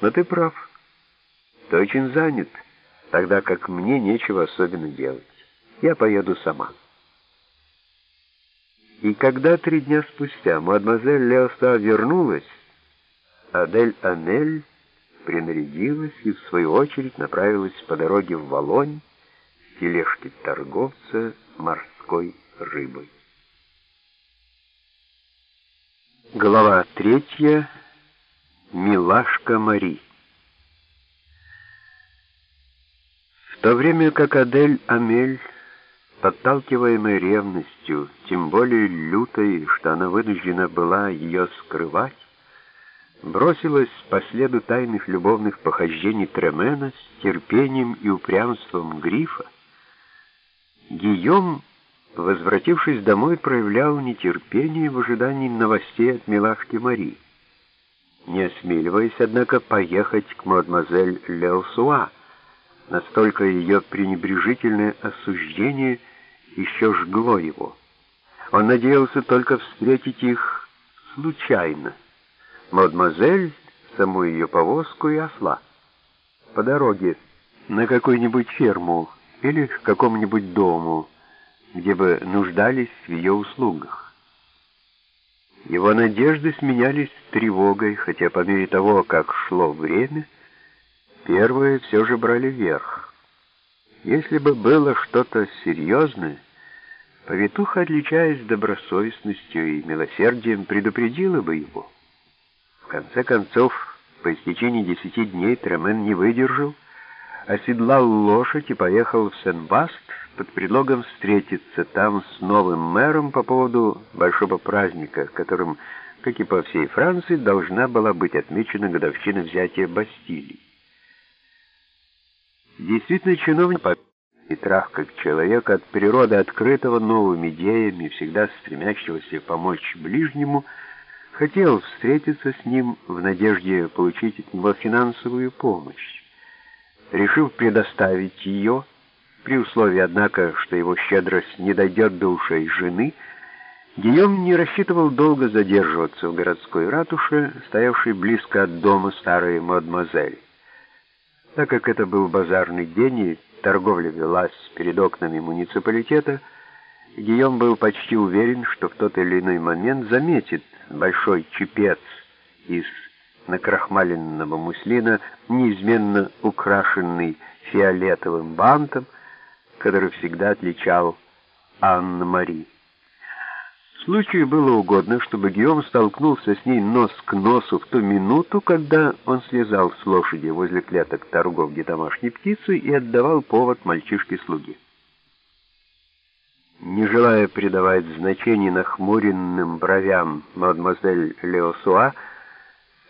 Но ты прав. Ты очень занят, тогда как мне нечего особенно делать. Я поеду сама. И когда три дня спустя мадемуазель Леоста вернулась, Адель Анель принарядилась и, в свою очередь, направилась по дороге в Волонь в тележке торговца морской рыбой. Глава третья. Милашка Мари. В то время как Адель Амель, подталкиваемая ревностью, тем более лютой, что она вынуждена была ее скрывать, бросилась по следу тайных любовных похождений Тремена с терпением и упрямством Грифа, Гийом, возвратившись домой, проявлял нетерпение в ожидании новостей от милашки Мари, не осмеливаясь, однако, поехать к мадемуазель Леосуа, настолько ее пренебрежительное осуждение еще жгло его. Он надеялся только встретить их случайно — мадемуазель, саму ее повозку и осла. По дороге на какую-нибудь ферму или к какому-нибудь дому, где бы нуждались в ее услугах. Его надежды сменялись тревогой, хотя по мере того, как шло время, первые все же брали верх. Если бы было что-то серьезное, повитуха, отличаясь добросовестностью и милосердием, предупредила бы его. В конце концов, по истечении десяти дней Тремен не выдержал, оседлал лошадь и поехал в Сен-Баст под предлогом встретиться там с новым мэром по поводу большого праздника, которым, как и по всей Франции, должна была быть отмечена годовщина взятия Бастилии. Действительно, чиновник по Петрах, как человек от природы открытого новыми идеями, всегда стремящегося помочь ближнему, хотел встретиться с ним в надежде получить от него финансовую помощь. Решив предоставить ее, при условии, однако, что его щедрость не дойдет до ушей жены, Гийом не рассчитывал долго задерживаться в городской ратуше, стоявшей близко от дома старой мадемуазель. Так как это был базарный день и торговля велась перед окнами муниципалитета, Гийом был почти уверен, что в тот или иной момент заметит большой чепец из накрахмаленного муслина, неизменно украшенный фиолетовым бантом, который всегда отличал Анна-Мари. Случаю было угодно, чтобы Гийом столкнулся с ней нос к носу в ту минуту, когда он слезал с лошади возле клеток торговки домашней птицы и отдавал повод мальчишке-слуге. Не желая придавать значение нахмуренным бровям мадемуазель Леосуа,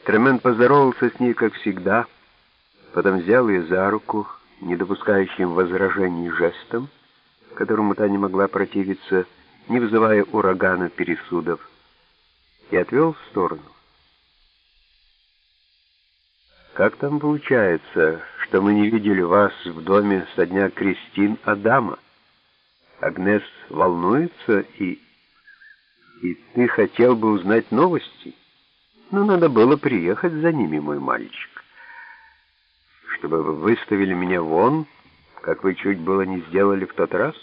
Тремен поздоровался с ней, как всегда, потом взял ее за руку, не допускающим возражений жестом, которому та не могла противиться, не вызывая урагана пересудов, и отвел в сторону. «Как там получается, что мы не видели вас в доме со дня Кристин Адама?» Агнес волнуется, и... И ты хотел бы узнать новости? Но ну, надо было приехать за ними, мой мальчик. Чтобы вы выставили меня вон, как вы чуть было не сделали в тот раз?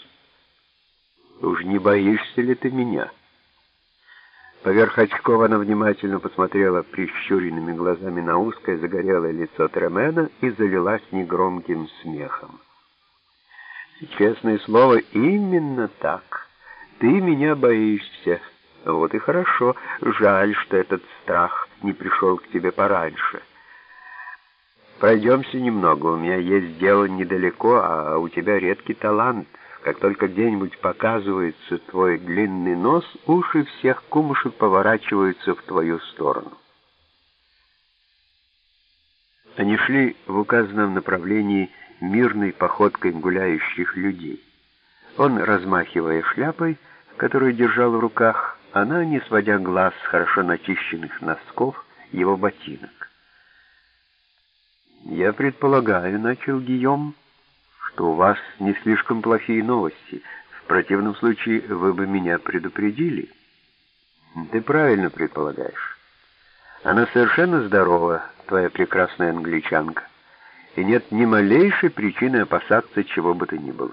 Уж не боишься ли ты меня?» Поверх очков она внимательно посмотрела прищуренными глазами на узкое загорелое лицо Тремена и залилась негромким смехом. Честное слово, именно так. Ты меня боишься. Вот и хорошо. Жаль, что этот страх не пришел к тебе пораньше. Пройдемся немного. У меня есть дело недалеко, а у тебя редкий талант. Как только где-нибудь показывается твой длинный нос, уши всех кумушек поворачиваются в твою сторону. Они шли в указанном направлении мирной походкой гуляющих людей. Он, размахивая шляпой, которую держал в руках, она, не сводя глаз с хорошо начищенных носков, его ботинок. «Я предполагаю, — начал Гийом, — что у вас не слишком плохие новости. В противном случае вы бы меня предупредили». «Ты правильно предполагаешь. Она совершенно здорова, твоя прекрасная англичанка, и нет ни малейшей причины опасаться чего бы то ни было.